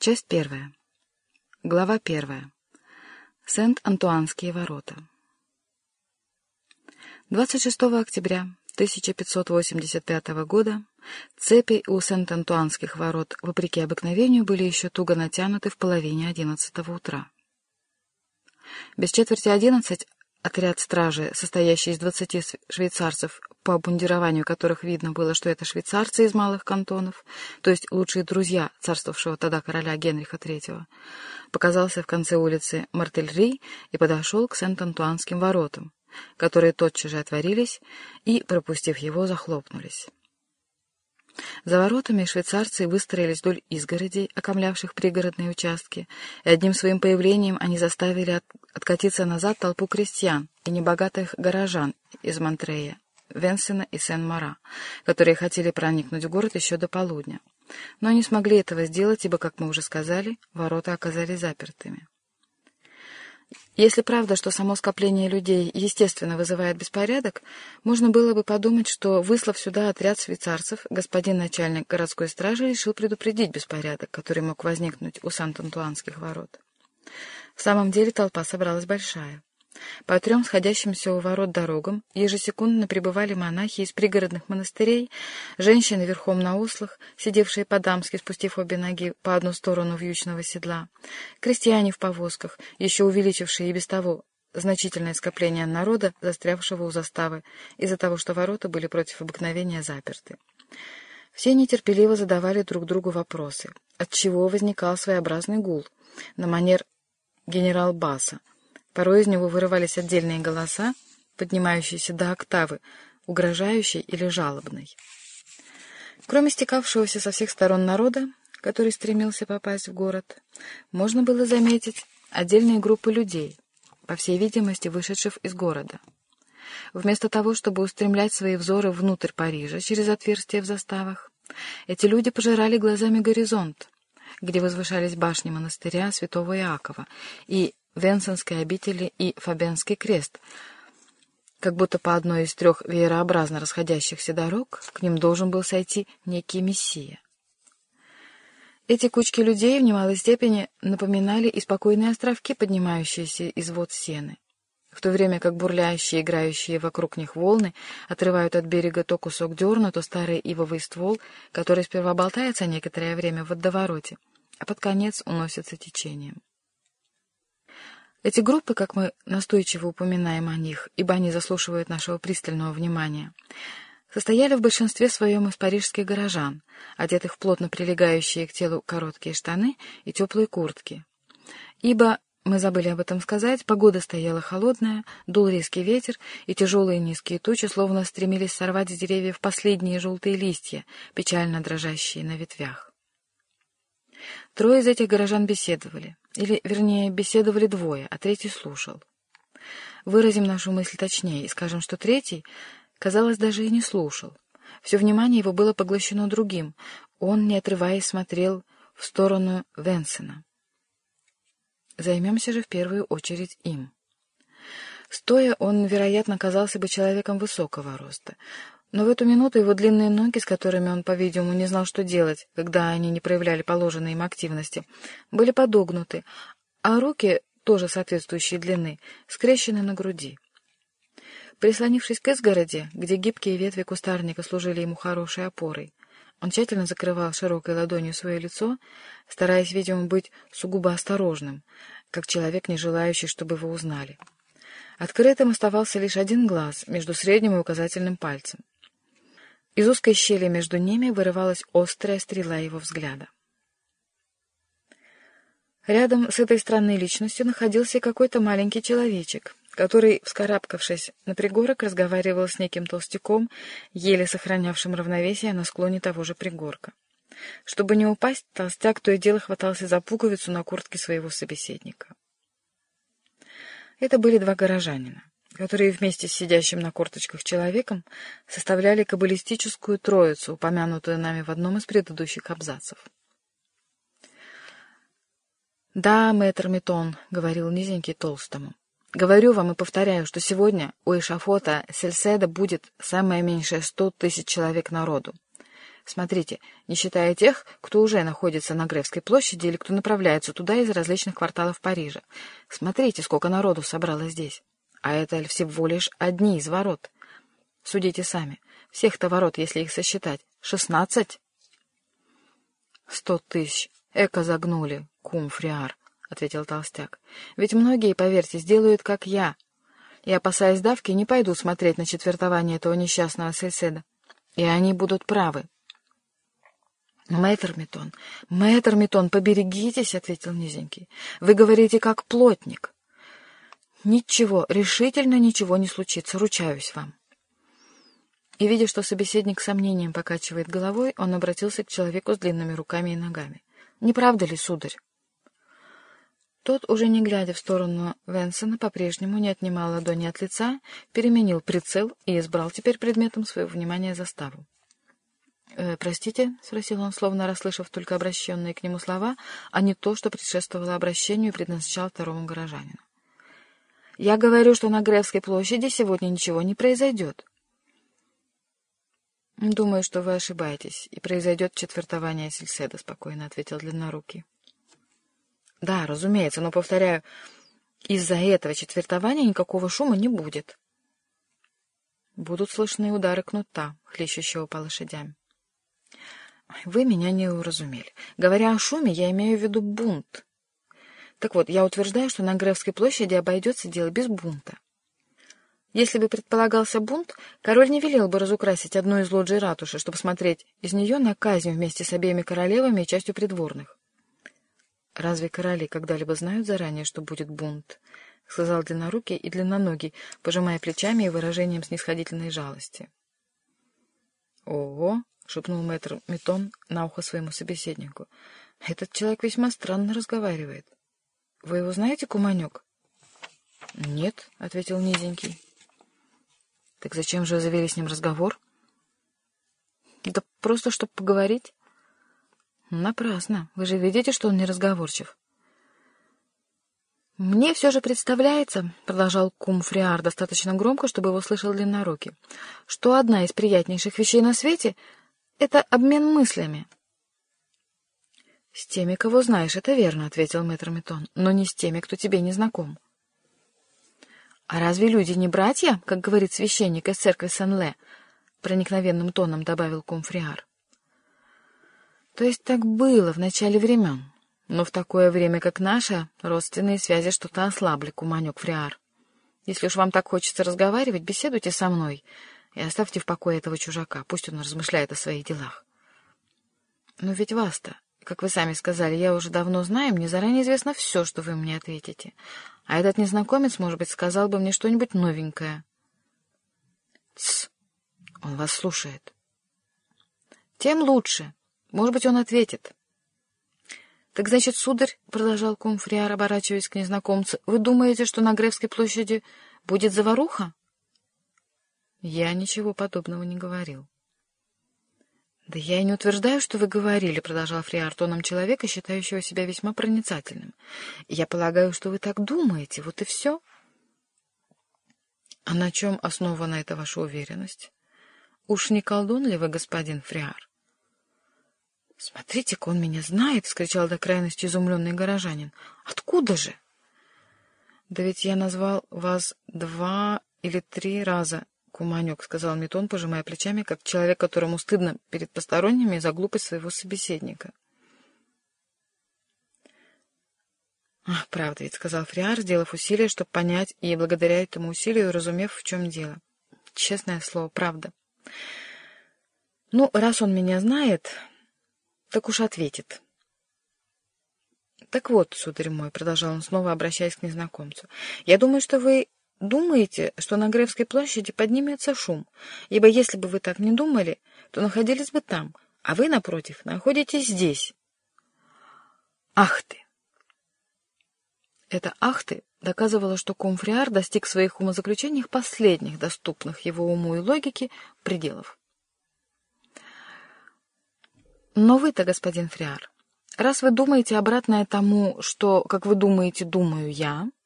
Часть первая. Глава первая. Сент-Антуанские ворота. 26 октября 1585 года цепи у Сент-Антуанских ворот, вопреки обыкновению, были еще туго натянуты в половине одиннадцатого утра. Без четверти одиннадцать отряд стражи, состоящий из двадцати швейцарцев, по обмундированию которых видно было, что это швейцарцы из малых кантонов, то есть лучшие друзья царствовавшего тогда короля Генриха III, показался в конце улицы Мартельри и подошел к Сент-Антуанским воротам, которые тотчас же отворились и, пропустив его, захлопнулись. За воротами швейцарцы выстроились вдоль изгородей, окомлявших пригородные участки, и одним своим появлением они заставили от... откатиться назад толпу крестьян и небогатых горожан из Монтрея, Венсена и Сен-Мара, которые хотели проникнуть в город еще до полудня. Но не смогли этого сделать, ибо, как мы уже сказали, ворота оказались запертыми. Если правда, что само скопление людей естественно вызывает беспорядок, можно было бы подумать, что, выслав сюда отряд швейцарцев, господин начальник городской стражи решил предупредить беспорядок, который мог возникнуть у Сант-Антуанских ворот. В самом деле толпа собралась большая. По трем сходящимся у ворот дорогам ежесекундно прибывали монахи из пригородных монастырей, женщины верхом на ослах, сидевшие по-дамски, спустив обе ноги по одну сторону вьючного седла, крестьяне в повозках, еще увеличившие и без того значительное скопление народа, застрявшего у заставы, из-за того, что ворота были против обыкновения заперты. Все нетерпеливо задавали друг другу вопросы, отчего возникал своеобразный гул, на манер генерал-баса, Порой из него вырывались отдельные голоса, поднимающиеся до октавы, угрожающей или жалобной. Кроме стекавшегося со всех сторон народа, который стремился попасть в город, можно было заметить отдельные группы людей, по всей видимости, вышедших из города. Вместо того, чтобы устремлять свои взоры внутрь Парижа через отверстия в заставах, эти люди пожирали глазами горизонт, где возвышались башни монастыря святого Иакова, и Венсенской обители и Фабенский крест, как будто по одной из трех веерообразно расходящихся дорог к ним должен был сойти некий мессия. Эти кучки людей в немалой степени напоминали и спокойные островки, поднимающиеся из вод сены, в то время как бурлящие, играющие вокруг них волны отрывают от берега то кусок дерна, то старый ивовый ствол, который сперва болтается некоторое время в водовороте, а под конец уносится течением. Эти группы, как мы настойчиво упоминаем о них, ибо они заслуживают нашего пристального внимания, состояли в большинстве своем из парижских горожан, одетых в плотно прилегающие к телу короткие штаны и теплые куртки. Ибо, мы забыли об этом сказать, погода стояла холодная, дул резкий ветер, и тяжелые низкие тучи словно стремились сорвать с деревьев последние желтые листья, печально дрожащие на ветвях. Трое из этих горожан беседовали. Или, вернее, беседовали двое, а третий слушал. Выразим нашу мысль точнее и скажем, что третий, казалось, даже и не слушал. Все внимание его было поглощено другим. Он, не отрываясь, смотрел в сторону Венсена. Займемся же в первую очередь им. Стоя, он, вероятно, казался бы человеком высокого роста. Но в эту минуту его длинные ноги, с которыми он, по-видимому, не знал, что делать, когда они не проявляли положенной им активности, были подогнуты, а руки, тоже соответствующей длины, скрещены на груди. Прислонившись к изгороди, где гибкие ветви кустарника служили ему хорошей опорой, он тщательно закрывал широкой ладонью свое лицо, стараясь, видимо, быть сугубо осторожным, как человек, не желающий, чтобы его узнали. Открытым оставался лишь один глаз между средним и указательным пальцем. Из узкой щели между ними вырывалась острая стрела его взгляда. Рядом с этой странной личностью находился какой-то маленький человечек, который, вскарабкавшись на пригорок, разговаривал с неким толстяком, еле сохранявшим равновесие на склоне того же пригорка. Чтобы не упасть, толстяк то и дело хватался за пуговицу на куртке своего собеседника. Это были два горожанина которые вместе с сидящим на корточках человеком составляли каббалистическую троицу, упомянутую нами в одном из предыдущих абзацев. «Да, мэтр Метон», — говорил низенький толстому, — «говорю вам и повторяю, что сегодня у эшафота Сельседа будет самое меньшее сто тысяч человек народу. Смотрите, не считая тех, кто уже находится на Гревской площади или кто направляется туда из различных кварталов Парижа. Смотрите, сколько народу собралось здесь. А это всего лишь одни из ворот. Судите сами. Всех-то ворот, если их сосчитать, шестнадцать? Сто тысяч. Эко загнули, кум Фриар, — ответил толстяк. Ведь многие, поверьте, сделают, как я. И, опасаясь давки, не пойдут смотреть на четвертование этого несчастного соседа. И они будут правы. «Мэтр Метон, мэтр Метон, поберегитесь», — ответил низенький. «Вы говорите, как плотник». «Ничего, решительно ничего не случится, ручаюсь вам». И, видя, что собеседник с сомнением покачивает головой, он обратился к человеку с длинными руками и ногами. «Не правда ли, сударь?» Тот, уже не глядя в сторону Венсона, по-прежнему не отнимал ладони от лица, переменил прицел и избрал теперь предметом своего внимания заставу. «Э, «Простите?» — спросил он, словно расслышав только обращенные к нему слова, а не то, что предшествовало обращению и предназначал второму горожанину. «Я говорю, что на Гревской площади сегодня ничего не произойдет». «Думаю, что вы ошибаетесь, и произойдет четвертование Сельседа», — спокойно ответил Длиннорукий. «Да, разумеется, но, повторяю, из-за этого четвертования никакого шума не будет». Будут слышны удары кнута, хлещущего по лошадям. Вы меня не уразумели. Говоря о шуме, я имею в виду бунт. Так вот, я утверждаю, что на Гревской площади обойдется дело без бунта. Если бы предполагался бунт, король не велел бы разукрасить одну из лоджий ратуши, чтобы смотреть из нее на казнь вместе с обеими королевами и частью придворных. «Разве короли когда-либо знают заранее, что будет бунт?» — сказал длиннорукий и длинноногий, пожимая плечами и выражением снисходительной жалости. «Ого!» — шепнул мэтр Метон на ухо своему собеседнику. — Этот человек весьма странно разговаривает. — Вы его знаете, Куманек? — Нет, — ответил низенький. — Так зачем же завели с ним разговор? — Да просто, чтобы поговорить. — Напрасно. Вы же видите, что он не разговорчив. «Мне все же представляется, — продолжал кум Фриар достаточно громко, чтобы его слышал длиннорукий, — что одна из приятнейших вещей на свете это обмен мыслями. — С теми, кого знаешь, это верно, — ответил мэтр Метон, — но не с теми, кто тебе не знаком. — А разве люди не братья, как говорит священник из церкви Сен-Ле? — проникновенным тоном добавил Кумфриар. — То есть так было в начале времен, но в такое время, как наше, родственные связи что-то ослабли, Куманек Фриар. Если уж вам так хочется разговаривать, беседуйте со мной — и оставьте в покое этого чужака, пусть он размышляет о своих делах. Но ведь вас-то, как вы сами сказали, я уже давно знаю, мне заранее известно все, что вы мне ответите. А этот незнакомец, может быть, сказал бы мне что-нибудь новенькое. Тсс, он вас слушает. Тем лучше. Может быть, он ответит. Так значит, сударь, — продолжал Кумфриар, оборачиваясь к незнакомцу, — вы думаете, что на Гревской площади будет заваруха? Я ничего подобного не говорил. «Да я и не утверждаю, что вы говорили», — продолжал Фриар тоном человека, считающего себя весьма проницательным. «Я полагаю, что вы так думаете, вот и все». «А на чем основана эта ваша уверенность? Уж не колдун ли вы, господин Фриар?» «Смотрите-ка, он меня знает!» — вскричал до крайности изумленный горожанин. «Откуда же?» «Да ведь я назвал вас два или три раза Куманек, — сказал Метон, пожимая плечами, как человек, которому стыдно перед посторонними за глупость своего собеседника. «Ах, правда ведь», — сказал Фриар, сделав усилие, чтобы понять, и благодаря этому усилию, разумев, в чем дело. Честное слово, правда. «Ну, раз он меня знает, так уж ответит». «Так вот, сударь мой», — продолжал он снова, обращаясь к незнакомцу, — «я думаю, что вы Думаете, что на Гревской площади поднимется шум, ибо если бы вы так не думали, то находились бы там, а вы, напротив, находитесь здесь. Ах ты! Это «ах ты» доказывало, что Комфриар достиг в своих умозаключениях последних доступных его уму и логике пределов. Но вы-то, господин Фриар, раз вы думаете обратное тому, что, как вы думаете, думаю я, —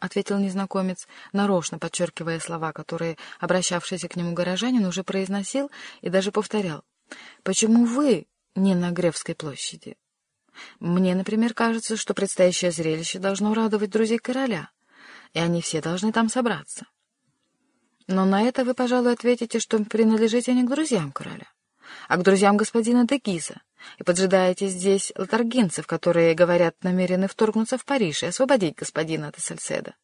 ответил незнакомец, нарочно подчеркивая слова, которые обращавшийся к нему горожанин уже произносил и даже повторял. Почему вы не на Гревской площади? Мне, например, кажется, что предстоящее зрелище должно радовать друзей короля, и они все должны там собраться. Но на это вы, пожалуй, ответите, что принадлежите не к друзьям короля, а к друзьям господина Дегиза, и поджидаете здесь латаргинцев, которые, говорят, намерены вторгнуться в Париж и освободить господина де Сальседа.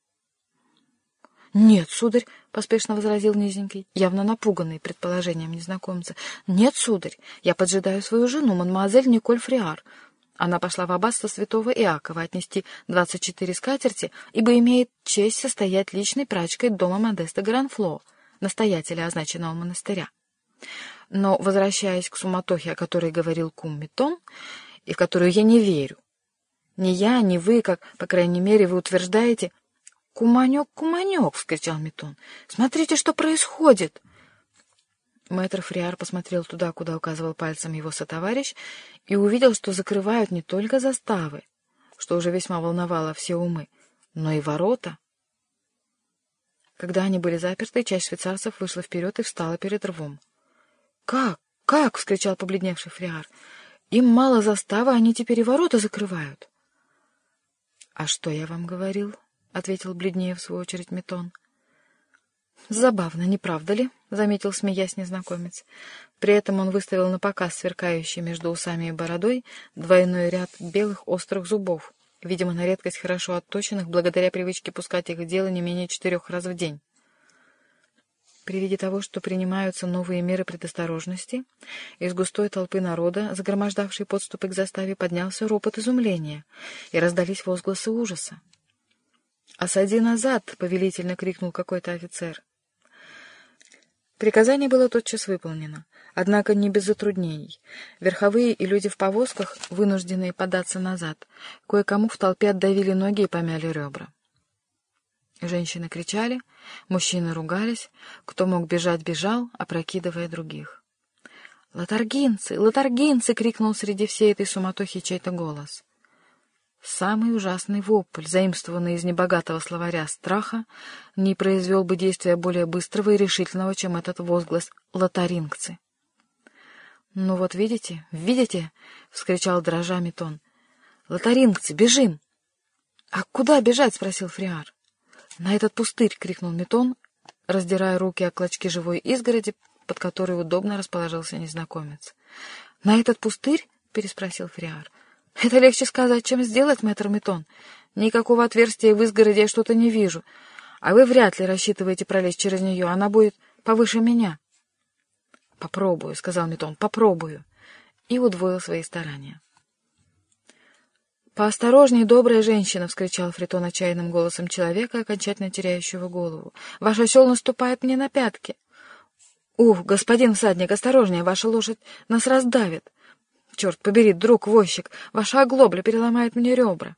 — Нет, сударь, — поспешно возразил низенький, явно напуганный предположением незнакомца. — Нет, сударь, я поджидаю свою жену, мадемуазель Николь Фриар. Она пошла в аббатство святого Иакова отнести двадцать четыре скатерти, ибо имеет честь состоять личной прачкой дома Модеста Гранфло, настоятеля означенного монастыря. Но, возвращаясь к суматохе, о которой говорил кум Метон, и в которую я не верю, ни я, ни вы, как, по крайней мере, вы утверждаете, «Куманек, куманек!» — вскричал Метон. «Смотрите, что происходит!» Мэтр Фриар посмотрел туда, куда указывал пальцем его сотоварищ, и увидел, что закрывают не только заставы, что уже весьма волновало все умы, но и ворота. Когда они были заперты, часть швейцарцев вышла вперед и встала перед рвом. «Как? Как?» — вскричал побледневший Фриар. «Им мало заставы, они теперь и ворота закрывают». «А что я вам говорил?» — ответил бледнее в свою очередь Метон. «Забавно, не правда ли?» — заметил, смеясь незнакомец. При этом он выставил на показ сверкающий между усами и бородой двойной ряд белых острых зубов, видимо, на редкость хорошо отточенных, благодаря привычке пускать их в дело не менее четырех раз в день. При виде того, что принимаются новые меры предосторожности, из густой толпы народа, загромождавшей подступы к заставе, поднялся ропот изумления, и раздались возгласы ужаса. «Осади назад!» — повелительно крикнул какой-то офицер. Приказание было тотчас выполнено, однако не без затруднений. Верховые и люди в повозках, вынужденные податься назад, кое-кому в толпе отдавили ноги и помяли ребра. Женщины кричали, мужчины ругались, кто мог бежать, бежал, опрокидывая других. «Латаргинцы! Латаргинцы!» — крикнул среди всей этой суматохи чей-то голос. Самый ужасный вопль, заимствованный из небогатого словаря страха, не произвел бы действия более быстрого и решительного, чем этот возглас «лотарингцы». «Ну вот видите, видите!» — вскричал дрожа Метон. «Лотарингцы, бежим!» «А куда бежать?» — спросил Фриар. «На этот пустырь!» — крикнул Метон, раздирая руки о клочки живой изгороди, под которой удобно расположился незнакомец. «На этот пустырь?» — переспросил Фриар. Это легче сказать, чем сделать, мэтр Метон. Никакого отверстия в изгороде я что-то не вижу. А вы вряд ли рассчитываете пролезть через нее. Она будет повыше меня. — Попробую, — сказал Метон, — попробую. И удвоил свои старания. «Поосторожней, добрая женщина!» — вскричал Фритон отчаянным голосом человека, окончательно теряющего голову. «Ваш осел наступает мне на пятки!» «Ух, господин всадник, осторожнее, ваша лошадь нас раздавит!» Черт побери, друг возчик, ваша оглобля переломает мне ребра.